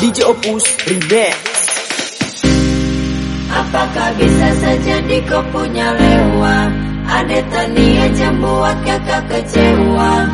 DJ Opus Remix. Apakah bisa saja kau punya lewa? Ada tania jam buat kakak kecewa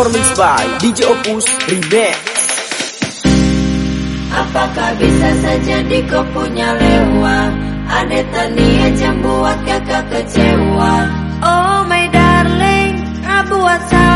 Performance by DJ Opus Remix. Apakah bisa saja Diko punya lewa? Ada Tania yang buat kakak kecewa. Oh my darling, aku buat saya.